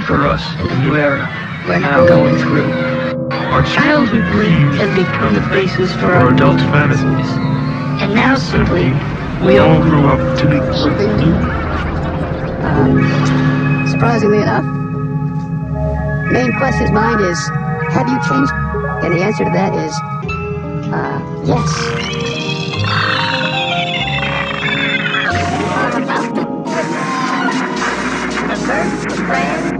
for us the new era we're now uh, going through. Our childhood dreams have become the basis for our adult fantasies. And now simply, we all grew up to be something new. Surprisingly enough, main question's mind is, have you changed? And the answer to that is, uh, yes. The